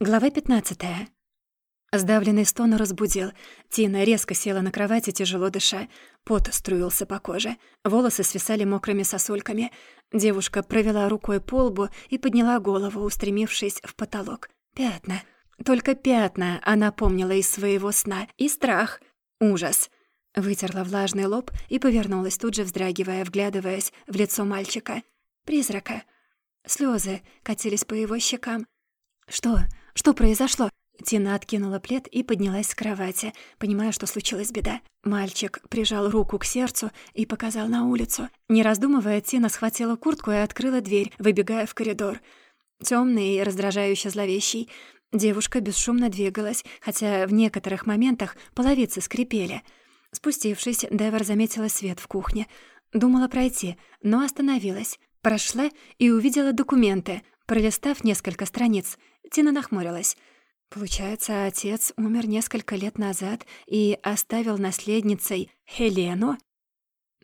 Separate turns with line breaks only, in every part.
Глава 15. Сдавленный стон разбудил. Тина резко села на кровати, тяжело дыша. Пот струился по коже. Волосы свисали мокрыми сосульками. Девушка провела рукой по лбу и подняла голову, устремившись в потолок. Пятна. Только пятна она помнила из своего сна. И страх. Ужас. Вытерла влажный лоб и повернулась, тут же вздрагивая, вглядываясь в лицо мальчика. Призрака. Слёзы катились по его щекам. «Что? Что произошло?» Тина откинула плед и поднялась с кровати, понимая, что случилась беда. Мальчик прижал руку к сердцу и показал на улицу. Не раздумывая, Тина схватила куртку и открыла дверь, выбегая в коридор. Тёмный и раздражающе зловещий. Девушка бесшумно двигалась, хотя в некоторых моментах половицы скрипели. Спустившись, Девер заметила свет в кухне. Думала пройти, но остановилась. Прошла и увидела документы. Пролистав несколько страниц, Тина нахмурилась. Получается, отец умер несколько лет назад и оставил наследницей Хелену?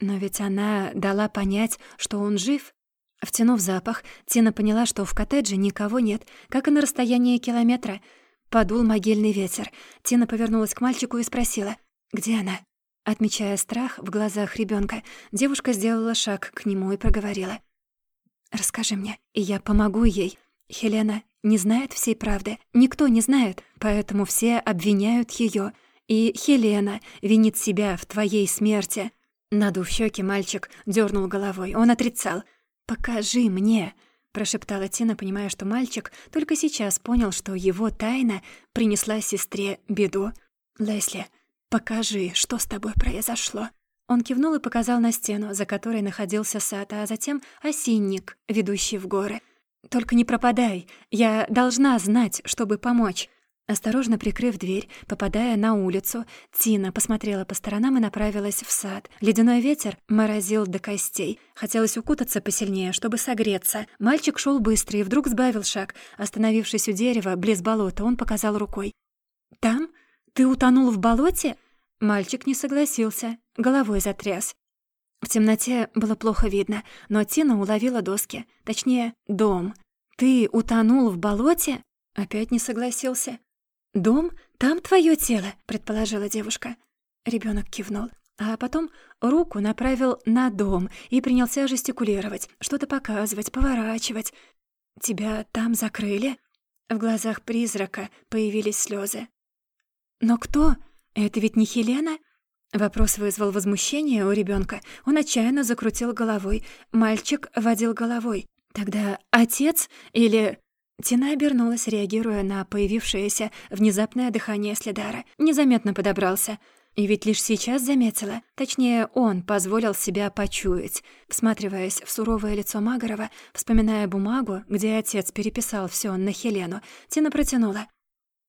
Но ведь она дала понять, что он жив. Втянув запах, Тина поняла, что в коттедже никого нет, как и на расстоянии километра. Подул могильный ветер. Тина повернулась к мальчику и спросила, где она? Отмечая страх в глазах ребенка, девушка сделала шаг к нему и проговорила. «Расскажи мне, и я помогу ей. Хелена не знает всей правды. Никто не знает, поэтому все обвиняют ее. И Хелена винит себя в твоей смерти. Надув щеки, мальчик дернул головой. Он отрицал. «Покажи мне», — прошептала Тина, понимая, что мальчик только сейчас понял, что его тайна принесла сестре беду. «Лесли, покажи, что с тобой произошло». Он кивнул и показал на стену, за которой находился сад, а затем осинник, ведущий в горы — «Только не пропадай. Я должна знать, чтобы помочь». Осторожно прикрыв дверь, попадая на улицу, Тина посмотрела по сторонам и направилась в сад. Ледяной ветер морозил до костей. Хотелось укутаться посильнее, чтобы согреться. Мальчик шел быстро и вдруг сбавил шаг. Остановившись у дерева, близ болота, он показал рукой. «Там? Ты утонул в болоте?» Мальчик не согласился, головой затряс. В темноте было плохо видно, но Тина уловила доски, точнее, дом. «Ты утонул в болоте?» Опять не согласился. «Дом? Там твое тело?» — предположила девушка. Ребенок кивнул, а потом руку направил на дом и принялся жестикулировать, что-то показывать, поворачивать. «Тебя там закрыли?» В глазах призрака появились слезы. «Но кто? Это ведь не Хелена?» Вопрос вызвал возмущение у ребенка. Он отчаянно закрутил головой. Мальчик водил головой. Тогда отец или... Тина обернулась, реагируя на появившееся внезапное дыхание Следара. Незаметно подобрался. И ведь лишь сейчас заметила. Точнее, он позволил себя почуять. Всматриваясь в суровое лицо Магарова, вспоминая бумагу, где отец переписал все на Хелену, Тина протянула.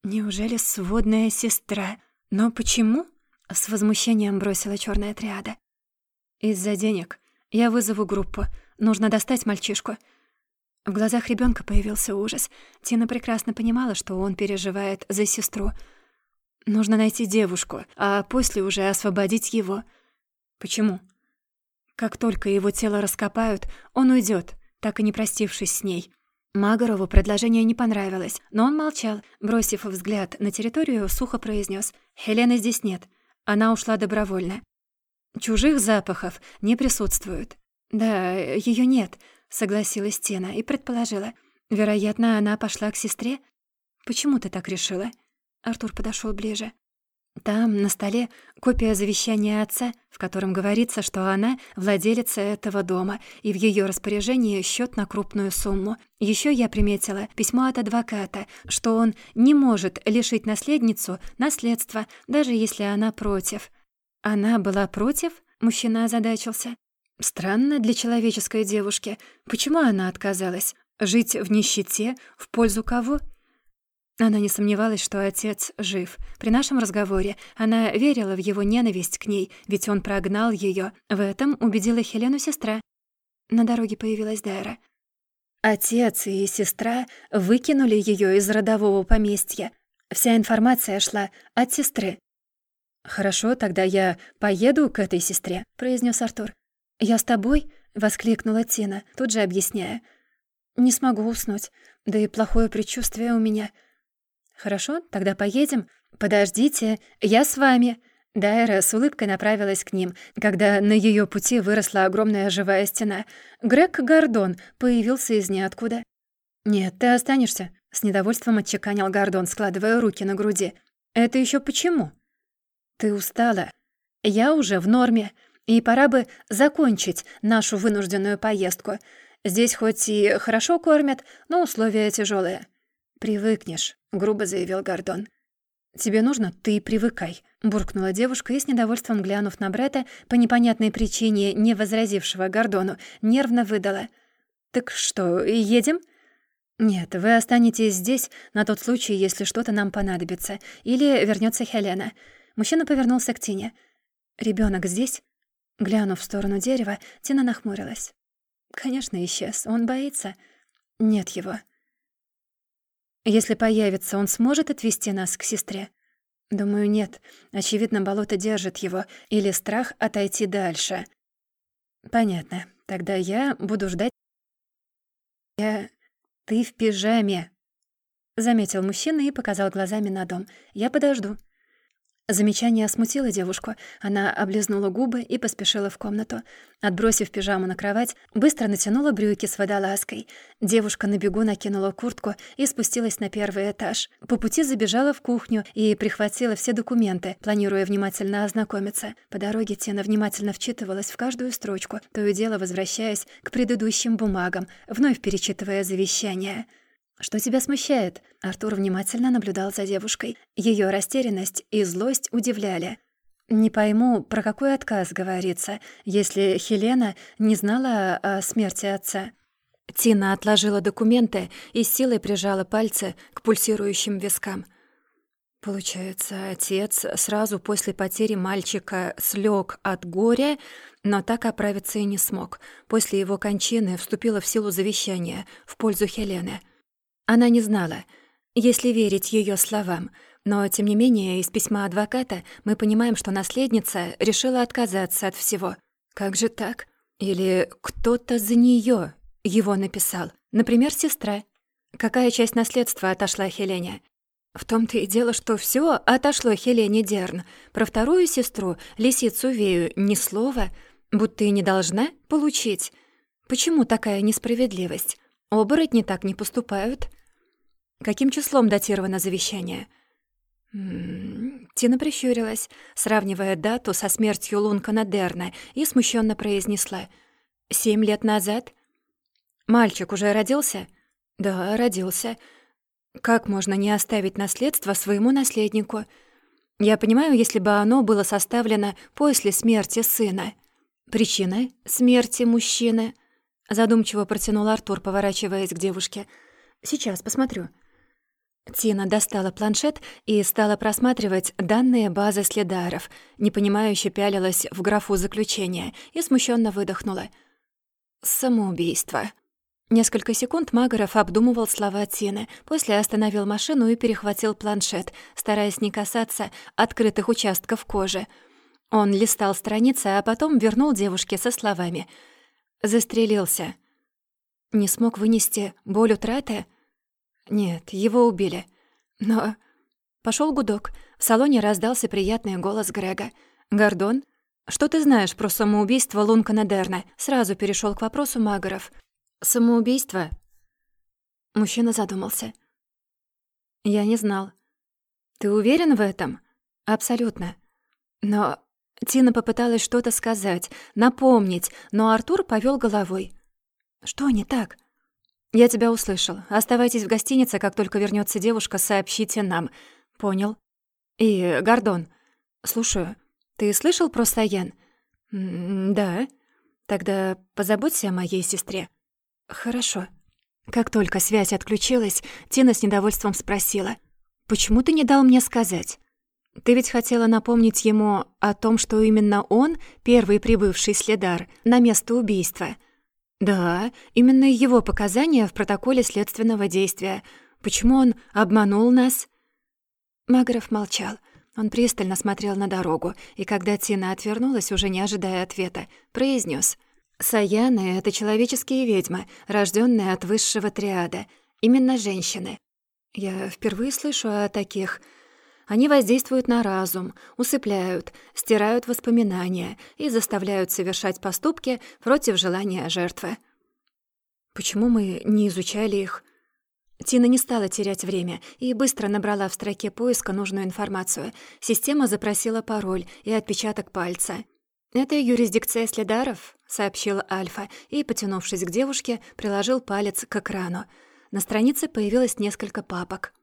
«Неужели сводная сестра? Но почему?» С возмущением бросила черная триада. «Из-за денег. Я вызову группу. Нужно достать мальчишку». В глазах ребенка появился ужас. Тина прекрасно понимала, что он переживает за сестру. Нужно найти девушку, а после уже освободить его. Почему? Как только его тело раскопают, он уйдет, так и не простившись с ней. Магарову предложение не понравилось, но он молчал, бросив взгляд на территорию, сухо произнес: «Хелены здесь нет. Она ушла добровольно. Чужих запахов не присутствует. Да, ее нет, согласилась Тена и предположила. Вероятно, она пошла к сестре. Почему ты так решила? Артур подошел ближе. Там, на столе, копия завещания отца, в котором говорится, что она владелица этого дома, и в ее распоряжении счет на крупную сумму. Еще я приметила письмо от адвоката, что он не может лишить наследницу наследства, даже если она против. Она была против? Мужчина озадачился. Странно для человеческой девушки. Почему она отказалась? Жить в нищете в пользу кого? Она не сомневалась, что отец жив. При нашем разговоре она верила в его ненависть к ней, ведь он прогнал ее. В этом убедила Хелену сестра. На дороге появилась Дайра. Отец и сестра выкинули ее из родового поместья. Вся информация шла от сестры. «Хорошо, тогда я поеду к этой сестре», — произнес Артур. «Я с тобой?» — воскликнула Тина, тут же объясняя. «Не смогу уснуть, да и плохое предчувствие у меня». «Хорошо, тогда поедем. Подождите, я с вами». Дайра с улыбкой направилась к ним, когда на ее пути выросла огромная живая стена. Грег Гордон появился из ниоткуда. «Нет, ты останешься», — с недовольством отчеканил Гордон, складывая руки на груди. «Это еще почему?» «Ты устала. Я уже в норме, и пора бы закончить нашу вынужденную поездку. Здесь хоть и хорошо кормят, но условия тяжелые. «Привыкнешь», — грубо заявил Гордон. «Тебе нужно, ты привыкай», — буркнула девушка и с недовольством глянув на брата, по непонятной причине не возразившего Гордону, нервно выдала. «Так что, едем?» «Нет, вы останетесь здесь на тот случай, если что-то нам понадобится, или вернется Хелена». Мужчина повернулся к Тине. Ребенок здесь?» Глянув в сторону дерева, Тина нахмурилась. «Конечно, исчез. Он боится. Нет его. Если появится, он сможет отвезти нас к сестре?» «Думаю, нет. Очевидно, болото держит его. Или страх отойти дальше». «Понятно. Тогда я буду ждать...» «Я... Ты в пижаме», — заметил мужчина и показал глазами на дом. «Я подожду». Замечание смутило девушку. Она облизнула губы и поспешила в комнату. Отбросив пижаму на кровать, быстро натянула брюки с водолазкой. Девушка на бегу накинула куртку и спустилась на первый этаж. По пути забежала в кухню и прихватила все документы, планируя внимательно ознакомиться. По дороге Тина внимательно вчитывалась в каждую строчку, то и дело возвращаясь к предыдущим бумагам, вновь перечитывая завещание. «Что тебя смущает?» Артур внимательно наблюдал за девушкой. Ее растерянность и злость удивляли. «Не пойму, про какой отказ говорится, если Хелена не знала о смерти отца». Тина отложила документы и силой прижала пальцы к пульсирующим вискам. Получается, отец сразу после потери мальчика слег от горя, но так оправиться и не смог. После его кончины вступило в силу завещание в пользу Хелены — она не знала, если верить ее словам, но, тем не менее, из письма адвоката мы понимаем, что наследница решила отказаться от всего. Как же так? Или кто-то за нее его написал? Например, сестра. Какая часть наследства отошла Хелене? В том-то и дело, что все отошло Хелене Дерн. Про вторую сестру, лисицу Вею, ни слова, будто и не должна получить. Почему такая несправедливость? Оборотни так не поступают. Каким числом датировано завещание? М-м, Тина прищурилась, сравнивая дату со смертью Лункана Дерна, и смущенно произнесла. «Семь лет назад?» «Мальчик уже родился?» «Да, родился. Как можно не оставить наследство своему наследнику? Я понимаю, если бы оно было составлено после смерти сына. Причина смерти мужчины?» Задумчиво протянул Артур, поворачиваясь к девушке. «Сейчас посмотрю». Тина достала планшет и стала просматривать данные базы следаров, непонимающе пялилась в графу заключения и смущенно выдохнула. «Самоубийство». Несколько секунд Магаров обдумывал слова Тины, после остановил машину и перехватил планшет, стараясь не касаться открытых участков кожи. Он листал страницы, а потом вернул девушке со словами. «Застрелился». «Не смог вынести боль утраты?» Нет, его убили. Но... Пошел гудок. В салоне раздался приятный голос Грега. «Гордон, что ты знаешь про самоубийство Лункана Дерна?» Сразу перешел к вопросу Магаров. «Самоубийство?» Мужчина задумался. «Я не знал». «Ты уверен в этом?» «Абсолютно». Но Тина попыталась что-то сказать, напомнить, но Артур повел головой. «Что не так?» «Я тебя услышал. Оставайтесь в гостинице, как только вернется девушка, сообщите нам. Понял?» «И, Гордон, слушаю. Ты слышал про Саян?» «Да. Тогда позаботься о моей сестре». «Хорошо». Как только связь отключилась, Тина с недовольством спросила. «Почему ты не дал мне сказать?» «Ты ведь хотела напомнить ему о том, что именно он, первый прибывший следар, на место убийства». Да, именно его показания в протоколе следственного действия. Почему он обманул нас? Магров молчал. Он пристально смотрел на дорогу, и когда Тина отвернулась, уже не ожидая ответа, произнес: «Саяны — это человеческие ведьмы, рожденные от высшего триада, именно женщины. Я впервые слышу о таких. Они воздействуют на разум, усыпляют, стирают воспоминания и заставляют совершать поступки против желания жертвы. Почему мы не изучали их? Тина не стала терять время и быстро набрала в строке поиска нужную информацию. Система запросила пароль и отпечаток пальца. «Это юрисдикция следаров», — сообщил Альфа и, потянувшись к девушке, приложил палец к экрану. На странице появилось несколько папок.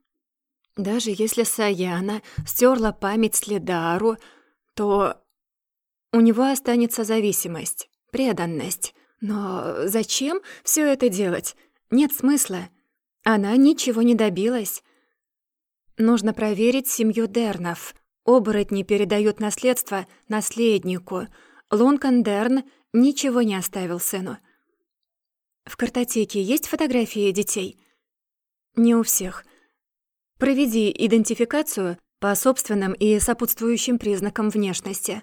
«Даже если Саяна стерла память следару, то у него останется зависимость, преданность. Но зачем все это делать? Нет смысла. Она ничего не добилась. Нужно проверить семью Дернов. Оборотни передают наследство наследнику. Лункан Дерн ничего не оставил сыну. В картотеке есть фотографии детей? Не у всех. Проведи идентификацию по собственным и сопутствующим признакам внешности.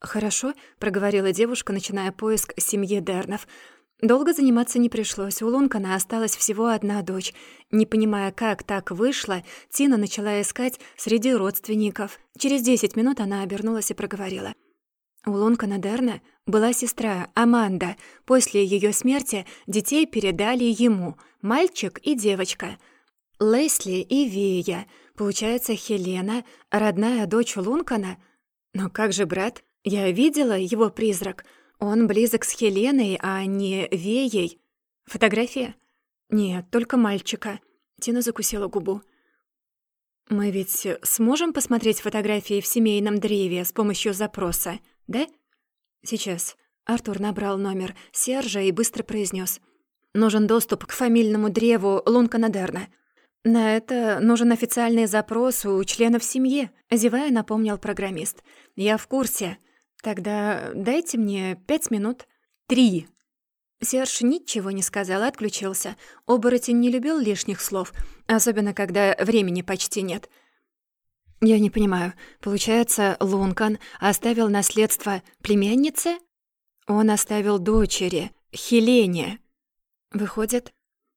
Хорошо, проговорила девушка, начиная поиск семьи Дернов. Долго заниматься не пришлось. У Лункана осталась всего одна дочь. Не понимая, как так вышло, Тина начала искать среди родственников. Через десять минут она обернулась и проговорила. У Лункана Дерна была сестра Аманда. После ее смерти детей передали ему, мальчик и девочка. Лесли и Вия. Получается, Хелена, родная дочь Лункана. Но как же брат? Я видела его призрак — он близок с Хеленой, а не Веей. Фотография? Нет, только мальчика. Тина закусила губу. Мы ведь сможем посмотреть фотографии в семейном древе с помощью запроса, да? Сейчас. Артур набрал номер Сержа и быстро произнес: Нужен доступ к фамильному древу Лунканадерна. На это нужен официальный запрос у членов семьи, зевая напомнил программист. Я в курсе. «Тогда дайте мне пять минут». «Три». Серж ничего не сказал, отключился. Оборотень не любил лишних слов, особенно когда времени почти нет. «Я не понимаю. Получается, Лункан оставил наследство племяннице?» «Он оставил дочери, Хелене». «Выходит...»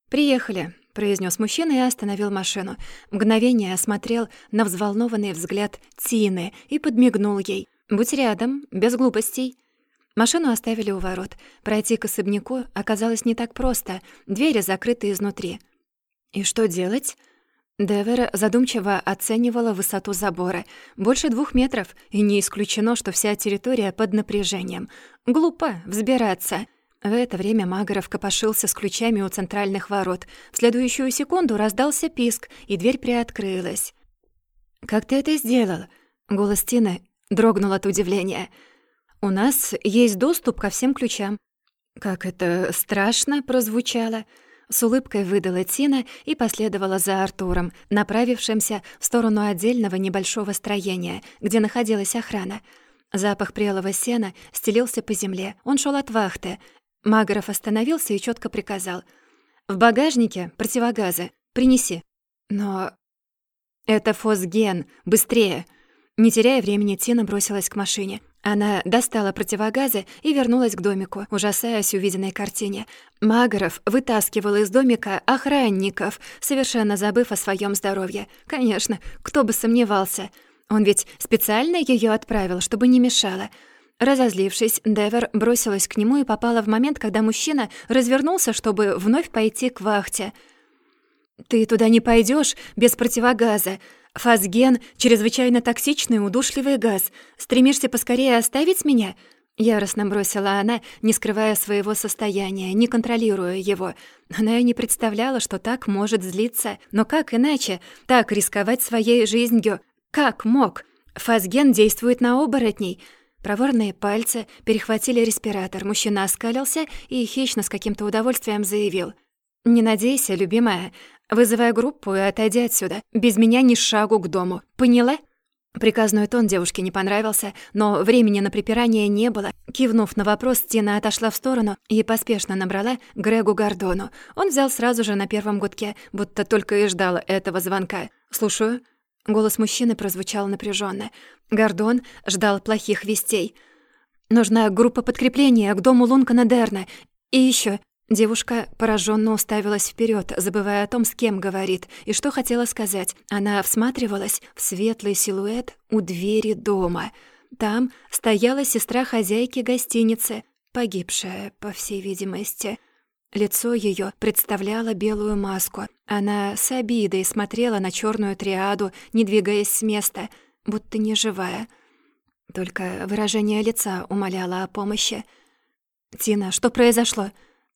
«Приехали», — произнес мужчина и остановил машину. Мгновение осмотрел на взволнованный взгляд Тины и подмигнул ей. «Будь рядом, без глупостей». Машину оставили у ворот. Пройти к особняку оказалось не так просто, двери закрыты изнутри. «И что делать?» Девер задумчиво оценивала высоту забора. Больше двух метров, и не исключено, что вся территория под напряжением. Глупо взбираться. В это время Магоров копошился с ключами у центральных ворот. В следующую секунду раздался писк, и дверь приоткрылась. «Как ты это сделал?» Голос Тины дрогнул от удивления. «У нас есть доступ ко всем ключам». Как это страшно прозвучало. С улыбкой выдала Тина и последовала за Артуром, направившимся в сторону отдельного небольшого строения, где находилась охрана. Запах прелого сена стелился по земле. Он шел от вахты. Магоров остановился и четко приказал. «В багажнике противогазы. Принеси». «Но...» «Это фосген. Быстрее!» Не теряя времени, Тина бросилась к машине. Она достала противогазы и вернулась к домику, ужасаясь увиденной картине. Магоров вытаскивал из домика охранников, совершенно забыв о своем здоровье. Конечно, кто бы сомневался. Он ведь специально ее отправил, чтобы не мешало. Разозлившись, Девер бросилась к нему и попала в момент, когда мужчина развернулся, чтобы вновь пойти к вахте. «Ты туда не пойдешь без противогаза», Фазген — чрезвычайно токсичный удушливый газ. Стремишься поскорее оставить меня?» Яростно бросила она, не скрывая своего состояния, не контролируя его. Она и не представляла, что так может злиться. Но как иначе? Так рисковать своей жизнью? Как мог? Фазген действует на оборотней. Проворные пальцы перехватили респиратор. Мужчина оскалился и хищно с каким-то удовольствием заявил. «Не надейся, любимая. Вызывай группу и отойди отсюда. Без меня ни шагу к дому. Поняла?» Приказной тон девушке не понравился, но времени на припирание не было. Кивнув на вопрос, Тина отошла в сторону и поспешно набрала Грегу Гордону. Он взял сразу же на первом гудке, будто только и ждал этого звонка. «Слушаю». Голос мужчины прозвучал напряженно. Гордон ждал плохих вестей. «Нужна группа подкрепления к дому Лункана Дерна. И еще Девушка пораженно уставилась вперед, забывая о том, с кем говорит и что хотела сказать. Она всматривалась в светлый силуэт у двери дома. Там стояла сестра хозяйки гостиницы, погибшая, по всей видимости. Лицо ее представляло белую маску. Она с обидой смотрела на черную триаду, не двигаясь с места, будто не живая. Только выражение лица умоляло о помощи. «Тина, что произошло?»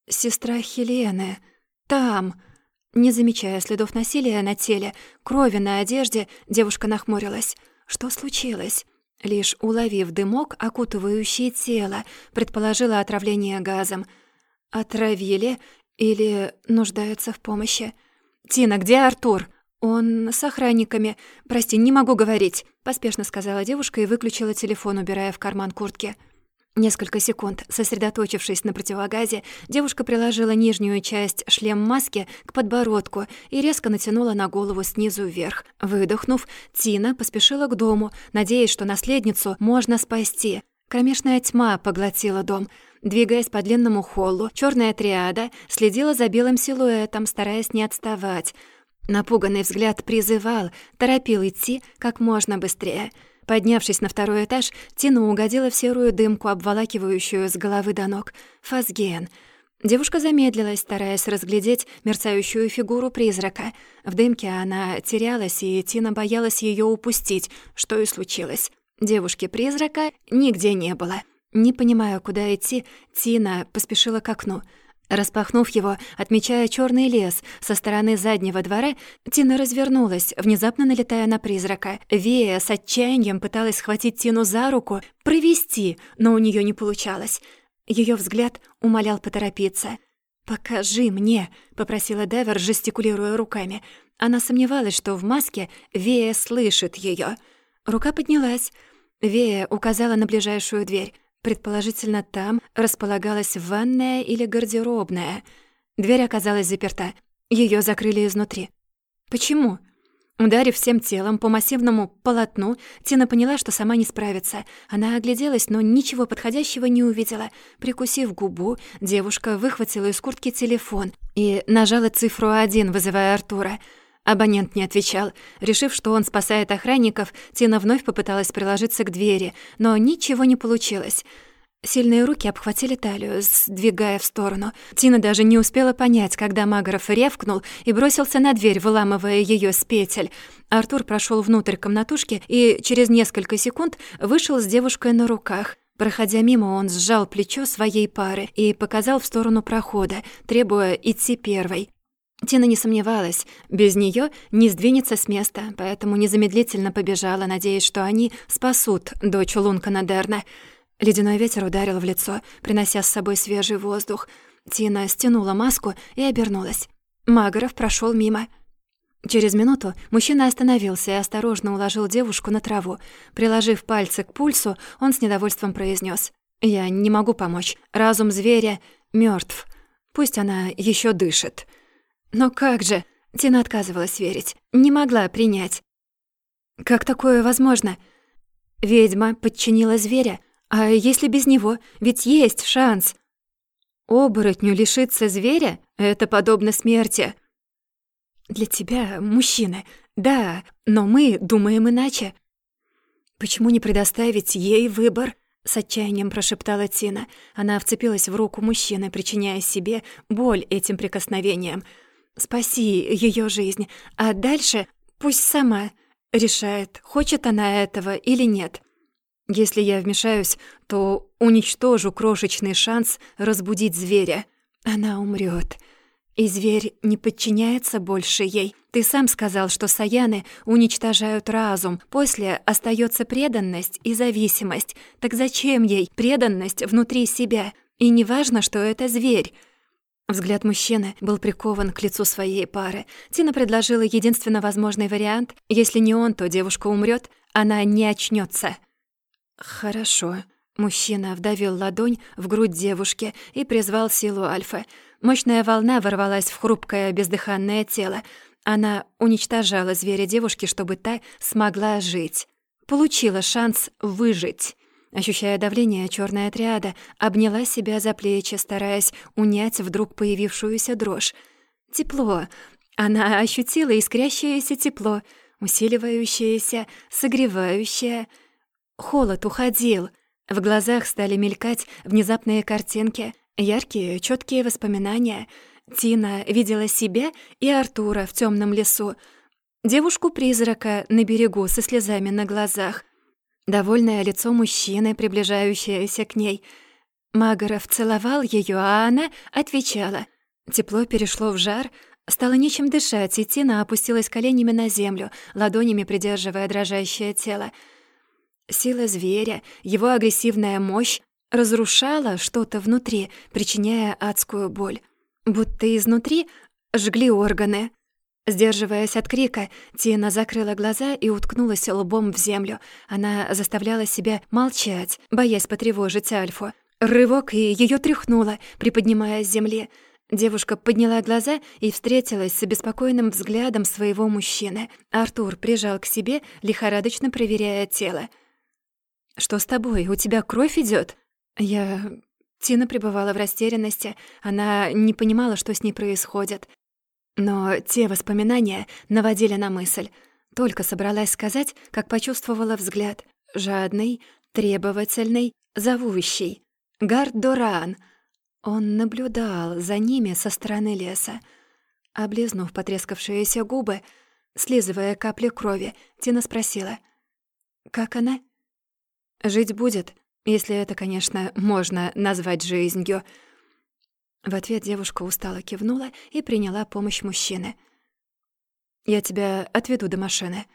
Сестра Хелены. Там. Не замечая следов насилия на теле, крови на одежде, девушка нахмурилась. Что случилось? Лишь уловив дымок, окутывающий тело, предположила отравление газом. Отравили или нуждаются в помощи? «Тина, где Артур?» «Он с охранниками. Прости, не могу говорить», — поспешно сказала девушка и выключила телефон, убирая в карман куртки. Несколько секунд, сосредоточившись на противогазе, девушка приложила нижнюю часть шлем-маски к подбородку и резко натянула на голову снизу вверх. Выдохнув, Тина поспешила к дому, надеясь, что наследницу можно спасти. Кромешная тьма поглотила дом. Двигаясь по длинному холлу, черная триада следила за белым силуэтом, стараясь не отставать. Напуганный взгляд призывал, торопил идти как можно быстрее — Поднявшись на второй этаж, Тина угодила в серую дымку, обволакивающую с головы до ног. Фазген. Девушка замедлилась, стараясь разглядеть мерцающую фигуру призрака. В дымке она терялась, и Тина боялась ее упустить, что и случилось. Девушки-призрака нигде не было. Не понимая, куда идти, Тина поспешила к окну — Распахнув его, отмечая черный лес со стороны заднего двора, Тина развернулась, внезапно налетая на призрака. Вея с отчаянием пыталась схватить Тину за руку, провести, но у нее не получалось. Ее взгляд умолял поторопиться. «Покажи мне», — попросила Девер, жестикулируя руками. Она сомневалась, что в маске Вея слышит ее. Рука поднялась. Вея указала на ближайшую дверь. Предположительно, там располагалась ванная или гардеробная. Дверь оказалась заперта. Ее закрыли изнутри. Почему? Ударив всем телом по массивному полотну, Тина поняла, что сама не справится. Она огляделась, но ничего подходящего не увидела. Прикусив губу, девушка выхватила из куртки телефон и нажала цифру один, вызывая Артура — Абонент не отвечал. Решив, что он спасает охранников, Тина вновь попыталась приложиться к двери, но ничего не получилось. Сильные руки обхватили талию, сдвигая в сторону. Тина даже не успела понять, когда Магоров ревкнул и бросился на дверь, выламывая ее с петель. Артур прошел внутрь комнатушки и через несколько секунд вышел с девушкой на руках. Проходя мимо, он сжал плечо своей пары и показал в сторону прохода, требуя идти первой. Тина не сомневалась, без нее не сдвинется с места, поэтому незамедлительно побежала, надеясь, что они спасут дочь Лункана Дерна. Ледяной ветер ударил в лицо, принося с собой свежий воздух. Тина стянула маску и обернулась. Магоров прошел мимо. Через минуту мужчина остановился и осторожно уложил девушку на траву. Приложив пальцы к пульсу, он с недовольством произнес: «Я не могу помочь. Разум зверя мертв. Пусть она еще дышит». Но как же? Тина отказывалась верить, не могла принять. Как такое возможно? Ведьма подчинила зверя, а если без него? Ведь есть шанс. Оборотню лишиться зверя — это подобно смерти. Для тебя, мужчина, да, но мы думаем иначе. Почему не предоставить ей выбор? С отчаянием прошептала Тина. Она вцепилась в руку мужчины, причиняя себе боль этим прикосновением — Спаси ее жизнь, а дальше пусть сама решает, хочет она этого или нет. Если я вмешаюсь, то уничтожу крошечный шанс разбудить зверя. Она умрет, И зверь не подчиняется больше ей. Ты сам сказал, что саяны уничтожают разум. После остается преданность и зависимость. Так зачем ей преданность внутри себя? И не важно, что это зверь. Взгляд мужчины был прикован к лицу своей пары. Тина предложила единственно возможный вариант. Если не он, то девушка умрет, она не очнется. «Хорошо». Мужчина вдавил ладонь в грудь девушки и призвал силу Альфа. Мощная волна ворвалась в хрупкое бездыханное тело. Она уничтожала зверя девушки, чтобы та смогла жить. Получила шанс выжить. Ощущая давление, черная триада обняла себя за плечи, стараясь унять вдруг появившуюся дрожь. Тепло. Она ощутила искрящееся тепло, усиливающееся, согревающее. Холод уходил. В глазах стали мелькать внезапные картинки, яркие, четкие воспоминания. Тина видела себя и Артура в темном лесу, девушку-призрака на берегу со слезами на глазах, довольное лицо мужчины, приближающееся к ней. Магаров целовал ее, а она отвечала. Тепло перешло в жар, стало нечем дышать, и Тина опустилась коленями на землю, ладонями придерживая дрожащее тело. Сила зверя, его агрессивная мощь разрушала что-то внутри, причиняя адскую боль. Будто изнутри жгли органы. Сдерживаясь от крика, Тина закрыла глаза и уткнулась лбом в землю. Она заставляла себя молчать, боясь потревожить Альфу. Рывок, и ее тряхнуло, приподнимая с земли. Девушка подняла глаза и встретилась с обеспокоенным взглядом своего мужчины. Артур прижал к себе, лихорадочно проверяя тело. «Что с тобой? У тебя кровь идет? Я... Тина пребывала в растерянности. Она не понимала, что с ней происходит. Но те воспоминания наводили на мысль. Только собралась сказать, как почувствовала взгляд. Жадный, требовательный, зовущий. Гардоран. Он наблюдал за ними со стороны леса. Облизнув потрескавшиеся губы, слизывая капли крови, Тина спросила. «Как она?» «Жить будет», если это, конечно, можно назвать жизнью. В ответ девушка устало кивнула и приняла помощь мужчины. «Я тебя отведу до машины».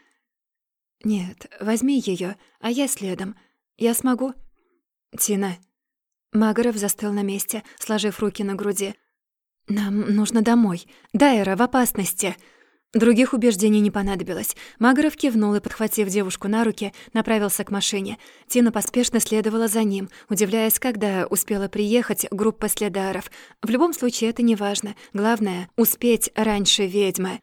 «Нет, возьми её, а я следом. Я смогу?» «Тина». Магаров застыл на месте, сложив руки на груди. «Нам нужно домой. Дайра в опасности». Других убеждений не понадобилось. Магоров кивнул и, подхватив девушку на руки, направился к машине. Тина поспешно следовала за ним, удивляясь, когда успела приехать группа следаров. В любом случае, это не важно. Главное — успеть раньше ведьмы.